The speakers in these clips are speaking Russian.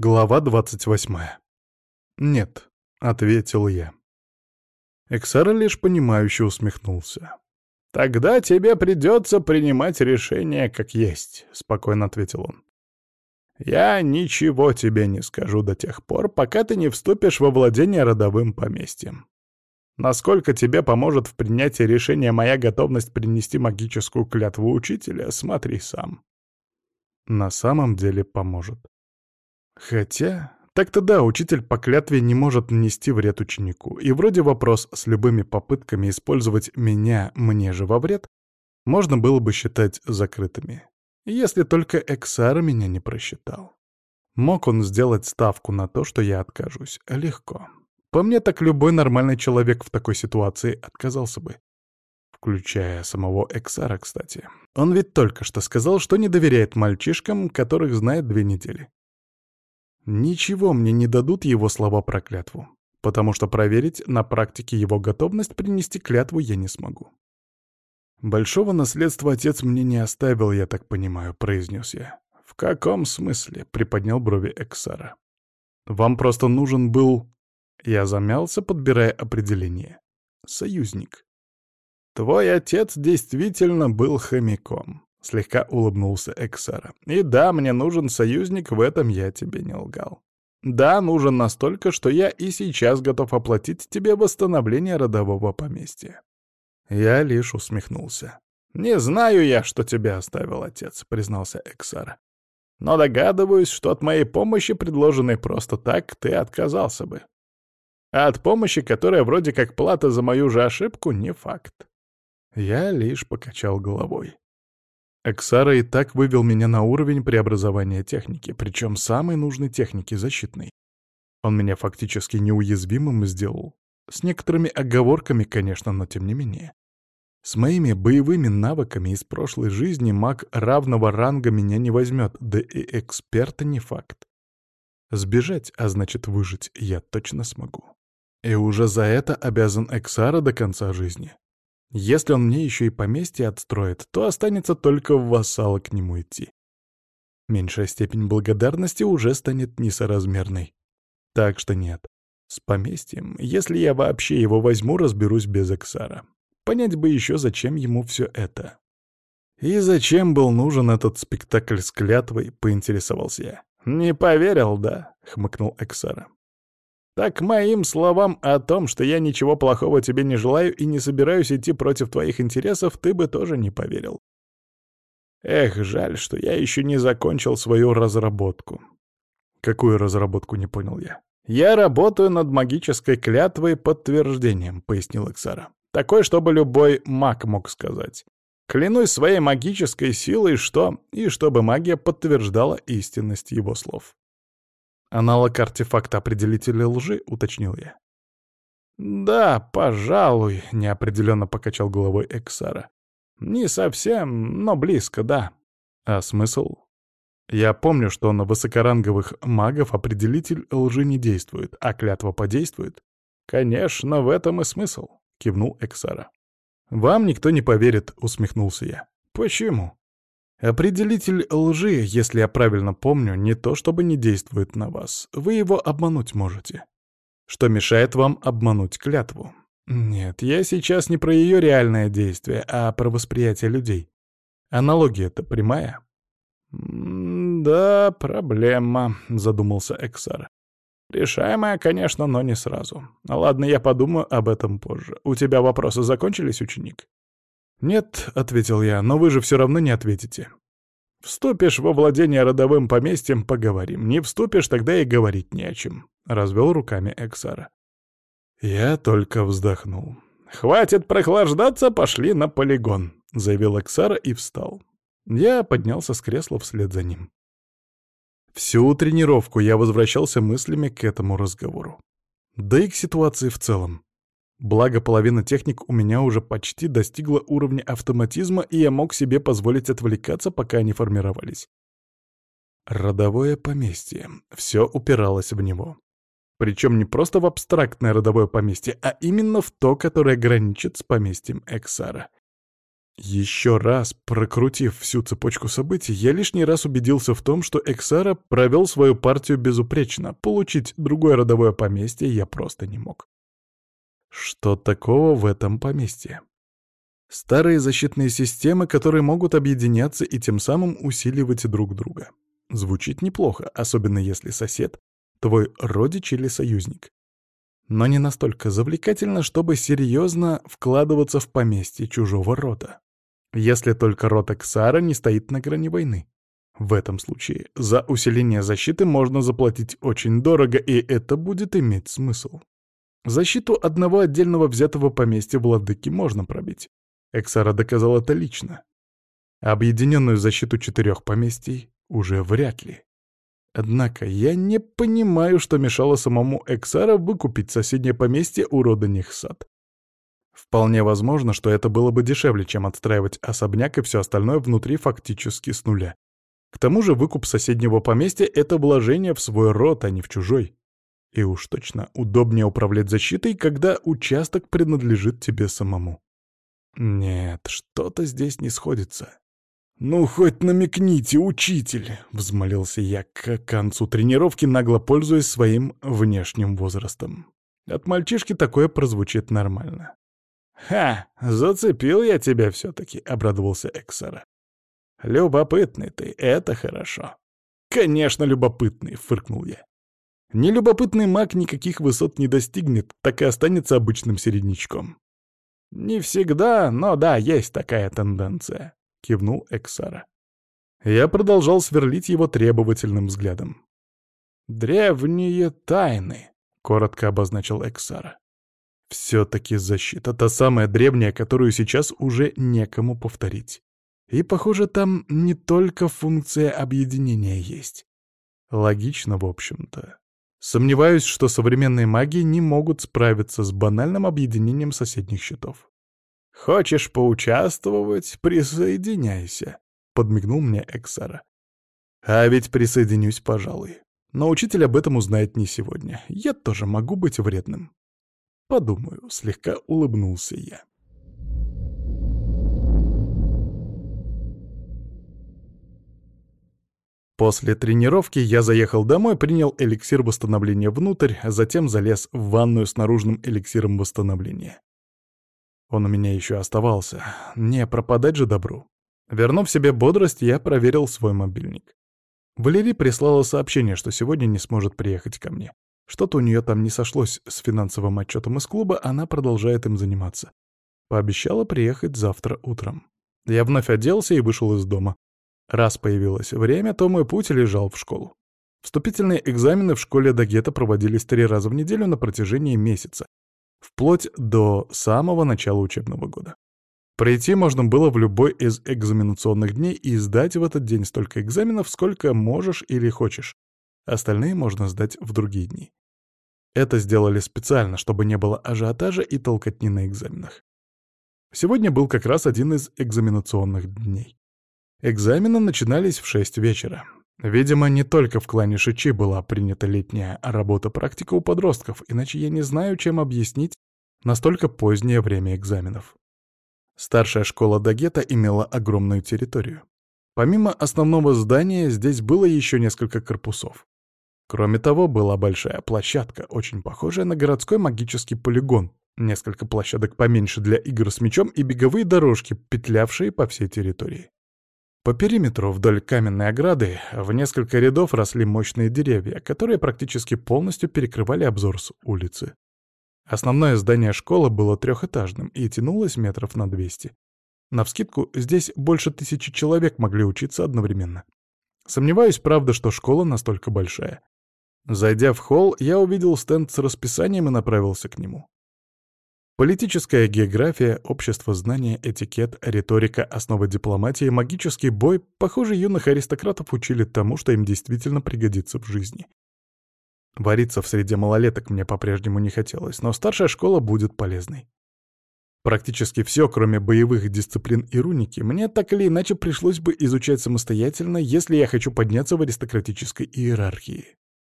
Глава двадцать восьмая. «Нет», — ответил я. Эксара лишь понимающе усмехнулся. «Тогда тебе придется принимать решение как есть», — спокойно ответил он. «Я ничего тебе не скажу до тех пор, пока ты не вступишь во владение родовым поместьем. Насколько тебе поможет в принятии решения моя готовность принести магическую клятву учителя, смотри сам». На самом деле поможет. Хотя, так-то да, учитель по клятве не может нанести вред ученику. И вроде вопрос с любыми попытками использовать меня мне же во вред можно было бы считать закрытыми. Если только Эксара меня не просчитал. Мог он сделать ставку на то, что я откажусь. Легко. По мне, так любой нормальный человек в такой ситуации отказался бы. Включая самого Эксара, кстати. Он ведь только что сказал, что не доверяет мальчишкам, которых знает две недели. Ничего мне не дадут его слова про клятву, потому что проверить на практике его готовность принести клятву я не смогу. «Большого наследства отец мне не оставил, я так понимаю», — произнес я. «В каком смысле?» — приподнял брови Эксара. «Вам просто нужен был...» Я замялся, подбирая определение. «Союзник». «Твой отец действительно был хомяком. — слегка улыбнулся Эксара. «И да, мне нужен союзник, в этом я тебе не лгал. Да, нужен настолько, что я и сейчас готов оплатить тебе восстановление родового поместья». Я лишь усмехнулся. «Не знаю я, что тебе оставил отец», — признался Эксара. «Но догадываюсь, что от моей помощи, предложенной просто так, ты отказался бы. А от помощи, которая вроде как плата за мою же ошибку, не факт». Я лишь покачал головой. Эксара и так вывел меня на уровень преобразования техники, причем самой нужной техники защитной. Он меня фактически неуязвимым сделал. С некоторыми оговорками, конечно, но тем не менее. С моими боевыми навыками из прошлой жизни маг равного ранга меня не возьмет, да и эксперта не факт. Сбежать, а значит выжить, я точно смогу. И уже за это обязан Эксара до конца жизни. Если он мне еще и поместье отстроит, то останется только в вассалы к нему идти. Меньшая степень благодарности уже станет несоразмерной. Так что нет. С поместьем, если я вообще его возьму, разберусь без Эксара. Понять бы еще, зачем ему все это. И зачем был нужен этот спектакль с клятвой, поинтересовался я. «Не поверил, да?» — хмыкнул Эксара. Так моим словам о том, что я ничего плохого тебе не желаю и не собираюсь идти против твоих интересов, ты бы тоже не поверил. Эх, жаль, что я еще не закончил свою разработку. Какую разработку, не понял я. Я работаю над магической клятвой подтверждением, пояснил Эксара. Такой, чтобы любой маг мог сказать. Клянусь своей магической силой, что... И чтобы магия подтверждала истинность его слов. «Аналог артефакта определителя лжи», — уточнил я. «Да, пожалуй», — неопределенно покачал головой Эксара. «Не совсем, но близко, да». «А смысл?» «Я помню, что на высокоранговых магов определитель лжи не действует, а клятва подействует». «Конечно, в этом и смысл», — кивнул Эксара. «Вам никто не поверит», — усмехнулся я. «Почему?» Определитель лжи, если я правильно помню, не то чтобы не действует на вас. Вы его обмануть можете. Что мешает вам обмануть клятву? Нет, я сейчас не про ее реальное действие, а про восприятие людей. Аналогия-то прямая. «Да, проблема», — задумался Эксар. «Решаемая, конечно, но не сразу. Ладно, я подумаю об этом позже. У тебя вопросы закончились, ученик?» «Нет», — ответил я, — «но вы же все равно не ответите». «Вступишь во владение родовым поместьем — поговорим. Не вступишь, тогда и говорить не о чем», — развел руками Эксара. Я только вздохнул. «Хватит прохлаждаться, пошли на полигон», — заявил Эксара и встал. Я поднялся с кресла вслед за ним. Всю тренировку я возвращался мыслями к этому разговору. Да и к ситуации в целом. Благо, половина техник у меня уже почти достигла уровня автоматизма, и я мог себе позволить отвлекаться, пока они формировались. Родовое поместье. Все упиралось в него. Причем не просто в абстрактное родовое поместье, а именно в то, которое граничит с поместьем Эксара. Еще раз прокрутив всю цепочку событий, я лишний раз убедился в том, что Эксара провел свою партию безупречно. Получить другое родовое поместье я просто не мог. Что такого в этом поместье? Старые защитные системы, которые могут объединяться и тем самым усиливать друг друга. Звучит неплохо, особенно если сосед — твой родич или союзник. Но не настолько завлекательно, чтобы серьезно вкладываться в поместье чужого рода. Если только род Эксара не стоит на грани войны. В этом случае за усиление защиты можно заплатить очень дорого, и это будет иметь смысл. Защиту одного отдельного взятого поместья владыки можно пробить. Эксара доказал это лично. Объединенную защиту четырех поместий уже вряд ли. Однако я не понимаю, что мешало самому Эксара выкупить соседнее поместье у рода Нихсад. Вполне возможно, что это было бы дешевле, чем отстраивать особняк и все остальное внутри фактически с нуля. К тому же выкуп соседнего поместья — это вложение в свой род, а не в чужой. И уж точно удобнее управлять защитой, когда участок принадлежит тебе самому. Нет, что-то здесь не сходится. «Ну, хоть намекните, учитель!» — взмолился я к концу тренировки, нагло пользуясь своим внешним возрастом. От мальчишки такое прозвучит нормально. «Ха! Зацепил я тебя все-таки!» — обрадовался Эксара. «Любопытный ты, это хорошо». «Конечно, любопытный!» — фыркнул я. «Нелюбопытный маг никаких высот не достигнет, так и останется обычным середнячком». «Не всегда, но да, есть такая тенденция», — кивнул Эксара. Я продолжал сверлить его требовательным взглядом. «Древние тайны», — коротко обозначил Эксара. Все-таки защита, та самая древняя, которую сейчас уже некому повторить. И, похоже, там не только функция объединения есть. Логично, в общем-то. Сомневаюсь, что современные маги не могут справиться с банальным объединением соседних щитов. «Хочешь поучаствовать? Присоединяйся», — подмигнул мне Эксара. «А ведь присоединюсь, пожалуй. Но учитель об этом узнает не сегодня. Я тоже могу быть вредным». Подумаю, слегка улыбнулся я. После тренировки я заехал домой, принял эликсир восстановления внутрь, а затем залез в ванную с наружным эликсиром восстановления. Он у меня еще оставался. Не пропадать же добру. Вернув себе бодрость, я проверил свой мобильник. Валерий прислала сообщение, что сегодня не сможет приехать ко мне. Что-то у нее там не сошлось с финансовым отчетом из клуба, она продолжает им заниматься. Пообещала приехать завтра утром. Я вновь оделся и вышел из дома. Раз появилось время, то мой путь лежал в школу. Вступительные экзамены в школе Дагета проводились три раза в неделю на протяжении месяца, вплоть до самого начала учебного года. Прийти можно было в любой из экзаменационных дней и сдать в этот день столько экзаменов, сколько можешь или хочешь. Остальные можно сдать в другие дни. Это сделали специально, чтобы не было ажиотажа и толкотни на экзаменах. Сегодня был как раз один из экзаменационных дней. Экзамены начинались в 6 вечера. Видимо, не только в клане Шичи была принята летняя работа-практика у подростков, иначе я не знаю, чем объяснить настолько позднее время экзаменов. Старшая школа Дагета имела огромную территорию. Помимо основного здания, здесь было еще несколько корпусов. Кроме того, была большая площадка, очень похожая на городской магический полигон, несколько площадок поменьше для игр с мячом и беговые дорожки, петлявшие по всей территории. По периметру вдоль каменной ограды в несколько рядов росли мощные деревья, которые практически полностью перекрывали обзор с улицы. Основное здание школы было трехэтажным и тянулось метров на 200. Навскидку, здесь больше тысячи человек могли учиться одновременно. Сомневаюсь, правда, что школа настолько большая. Зайдя в холл, я увидел стенд с расписанием и направился к нему. Политическая география, общество знания, этикет, риторика, основы дипломатии, магический бой, похоже, юных аристократов учили тому, что им действительно пригодится в жизни. Вариться в среде малолеток мне по-прежнему не хотелось, но старшая школа будет полезной. Практически все, кроме боевых дисциплин и руники, мне так или иначе пришлось бы изучать самостоятельно, если я хочу подняться в аристократической иерархии.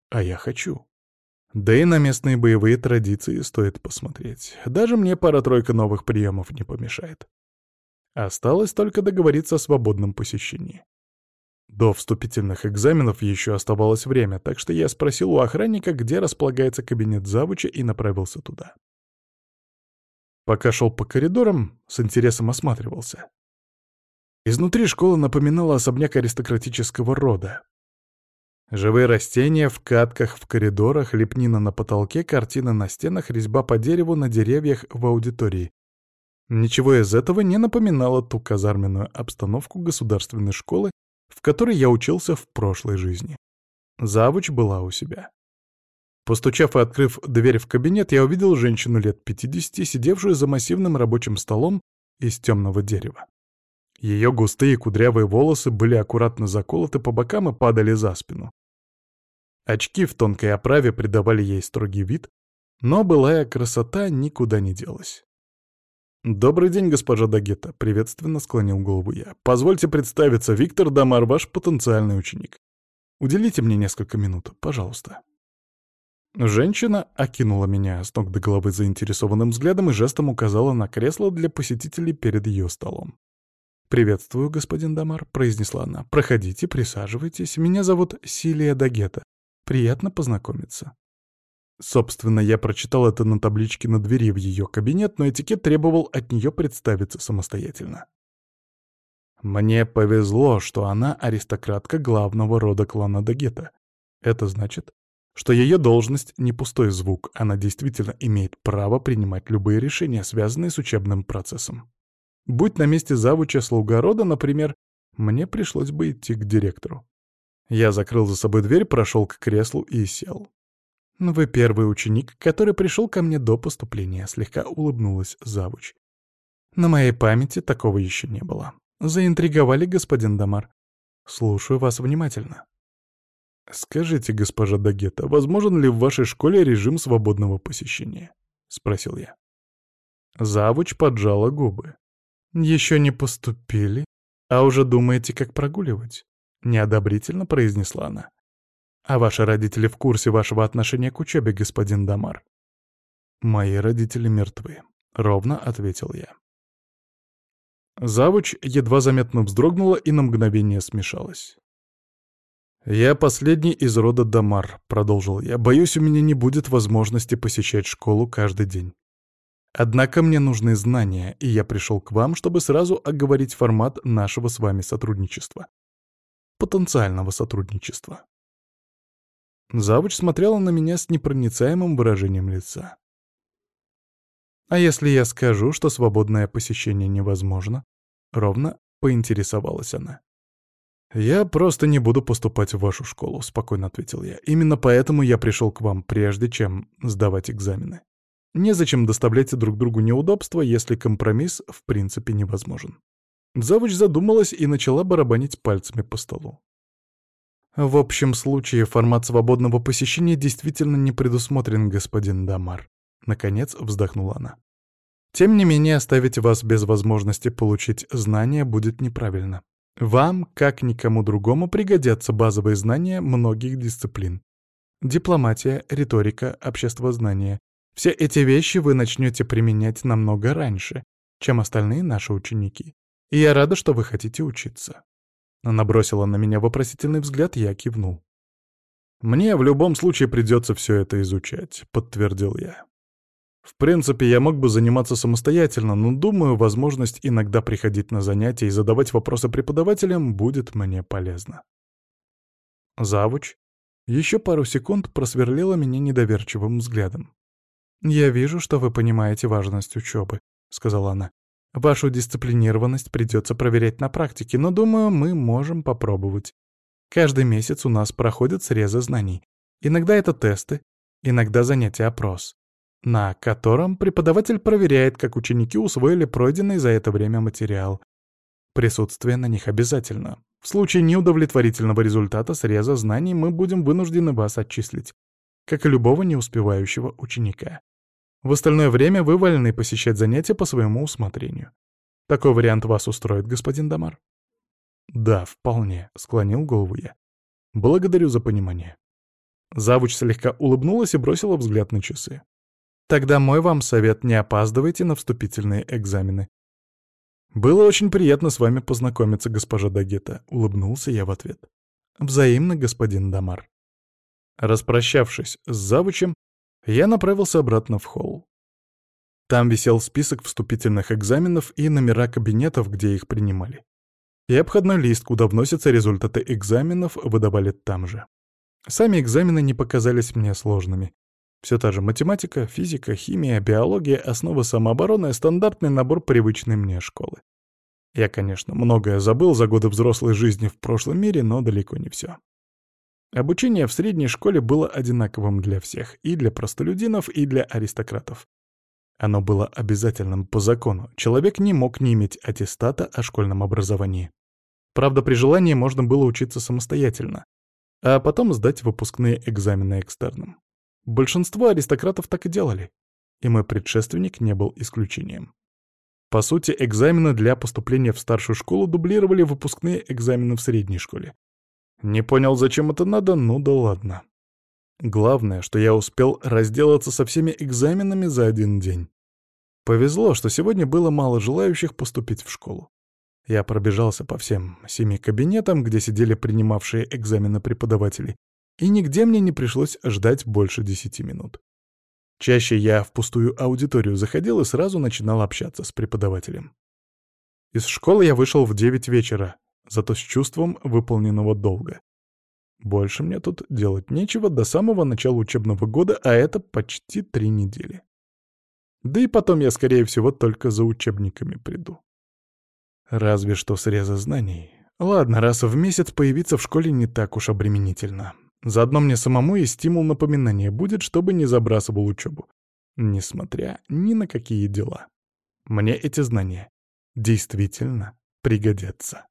А я хочу. Да и на местные боевые традиции стоит посмотреть. Даже мне пара-тройка новых приемов не помешает. Осталось только договориться о свободном посещении. До вступительных экзаменов еще оставалось время, так что я спросил у охранника, где располагается кабинет завуча, и направился туда. Пока шел по коридорам, с интересом осматривался. Изнутри школа напоминала особняк аристократического рода. Живые растения в катках в коридорах, лепнина на потолке, картины на стенах, резьба по дереву на деревьях в аудитории. Ничего из этого не напоминало ту казарменную обстановку государственной школы, в которой я учился в прошлой жизни. Завуч была у себя. Постучав и открыв дверь в кабинет, я увидел женщину лет 50, сидевшую за массивным рабочим столом из темного дерева. Ее густые кудрявые волосы были аккуратно заколоты по бокам и падали за спину. Очки в тонкой оправе придавали ей строгий вид, но былая красота никуда не делась. «Добрый день, госпожа Дагета», — приветственно склонил голову я. «Позвольте представиться, Виктор Дамар, ваш потенциальный ученик. Уделите мне несколько минут, пожалуйста». Женщина окинула меня с ног до головы заинтересованным взглядом и жестом указала на кресло для посетителей перед ее столом. «Приветствую, господин Дамар», — произнесла она. «Проходите, присаживайтесь. Меня зовут Силия Дагета. Приятно познакомиться». Собственно, я прочитал это на табличке на двери в ее кабинет, но этикет требовал от нее представиться самостоятельно. Мне повезло, что она аристократка главного рода клана Дагета. Это значит, что ее должность не пустой звук, она действительно имеет право принимать любые решения, связанные с учебным процессом. Будь на месте завуча слуга рода, например, мне пришлось бы идти к директору. Я закрыл за собой дверь, прошел к креслу и сел. «Вы первый ученик, который пришел ко мне до поступления», — слегка улыбнулась завуч. «На моей памяти такого еще не было. Заинтриговали, господин Дамар. Слушаю вас внимательно». «Скажите, госпожа Дагета, возможен ли в вашей школе режим свободного посещения?» — спросил я. Завуч поджала губы. «Еще не поступили, а уже думаете, как прогуливать?» — неодобрительно произнесла она. «А ваши родители в курсе вашего отношения к учебе, господин Дамар?» «Мои родители мертвы», — ровно ответил я. Завуч едва заметно вздрогнула и на мгновение смешалась. «Я последний из рода Дамар», — продолжил я. «Боюсь, у меня не будет возможности посещать школу каждый день. Однако мне нужны знания, и я пришел к вам, чтобы сразу оговорить формат нашего с вами сотрудничества. Потенциального сотрудничества. Завуч смотрела на меня с непроницаемым выражением лица. «А если я скажу, что свободное посещение невозможно?» Ровно поинтересовалась она. «Я просто не буду поступать в вашу школу», — спокойно ответил я. «Именно поэтому я пришел к вам, прежде чем сдавать экзамены. Незачем доставлять друг другу неудобства, если компромисс в принципе невозможен». Завуч задумалась и начала барабанить пальцами по столу. В общем случае формат свободного посещения действительно не предусмотрен, господин Дамар. Наконец вздохнула она. Тем не менее, оставить вас без возможности получить знания будет неправильно. Вам, как никому другому, пригодятся базовые знания многих дисциплин. Дипломатия, риторика, обществознание. Все эти вещи вы начнете применять намного раньше, чем остальные наши ученики. И я рада, что вы хотите учиться. Она бросила на меня вопросительный взгляд, я кивнул. «Мне в любом случае придется все это изучать», — подтвердил я. В принципе, я мог бы заниматься самостоятельно, но, думаю, возможность иногда приходить на занятия и задавать вопросы преподавателям будет мне полезна. Завуч еще пару секунд просверлила меня недоверчивым взглядом. «Я вижу, что вы понимаете важность учебы», — сказала она. Вашу дисциплинированность придется проверять на практике, но, думаю, мы можем попробовать. Каждый месяц у нас проходят срезы знаний. Иногда это тесты, иногда занятия-опрос, на котором преподаватель проверяет, как ученики усвоили пройденный за это время материал. Присутствие на них обязательно. В случае неудовлетворительного результата среза знаний мы будем вынуждены вас отчислить, как и любого неуспевающего ученика. В остальное время вы вольны посещать занятия по своему усмотрению. Такой вариант вас устроит, господин Дамар? Да, вполне, склонил голову я. Благодарю за понимание. Завуч слегка улыбнулась и бросила взгляд на часы. Тогда мой вам совет — не опаздывайте на вступительные экзамены. «Было очень приятно с вами познакомиться, госпожа Дагета», — улыбнулся я в ответ. «Взаимно, господин Дамар». Распрощавшись с завучем, я направился обратно в холл. Там висел список вступительных экзаменов и номера кабинетов, где их принимали. И обходной лист, куда вносятся результаты экзаменов, выдавали там же. Сами экзамены не показались мне сложными. Все та же математика, физика, химия, биология, основы самообороны — стандартный набор привычной мне школы. Я, конечно, многое забыл за годы взрослой жизни в прошлом мире, но далеко не все. Обучение в средней школе было одинаковым для всех, и для простолюдинов, и для аристократов. Оно было обязательным по закону. Человек не мог не иметь аттестата о школьном образовании. Правда, при желании можно было учиться самостоятельно, а потом сдать выпускные экзамены экстерном. Большинство аристократов так и делали, и мой предшественник не был исключением. По сути, экзамены для поступления в старшую школу дублировали выпускные экзамены в средней школе. Не понял, зачем это надо, ну да ладно. Главное, что я успел разделаться со всеми экзаменами за один день. Повезло, что сегодня было мало желающих поступить в школу. Я пробежался по всем семи кабинетам, где сидели принимавшие экзамены преподаватели, и нигде мне не пришлось ждать больше десяти минут. Чаще я в пустую аудиторию заходил и сразу начинал общаться с преподавателем. Из школы я вышел в девять вечера, зато с чувством выполненного долга. Больше мне тут делать нечего до самого начала учебного года, а это почти три недели. Да и потом я, скорее всего, только за учебниками приду. Разве что среза знаний. Ладно, раз в месяц появиться в школе не так уж обременительно. Заодно мне самому и стимул напоминания будет, чтобы не забрасывал учебу. Несмотря ни на какие дела. Мне эти знания действительно пригодятся.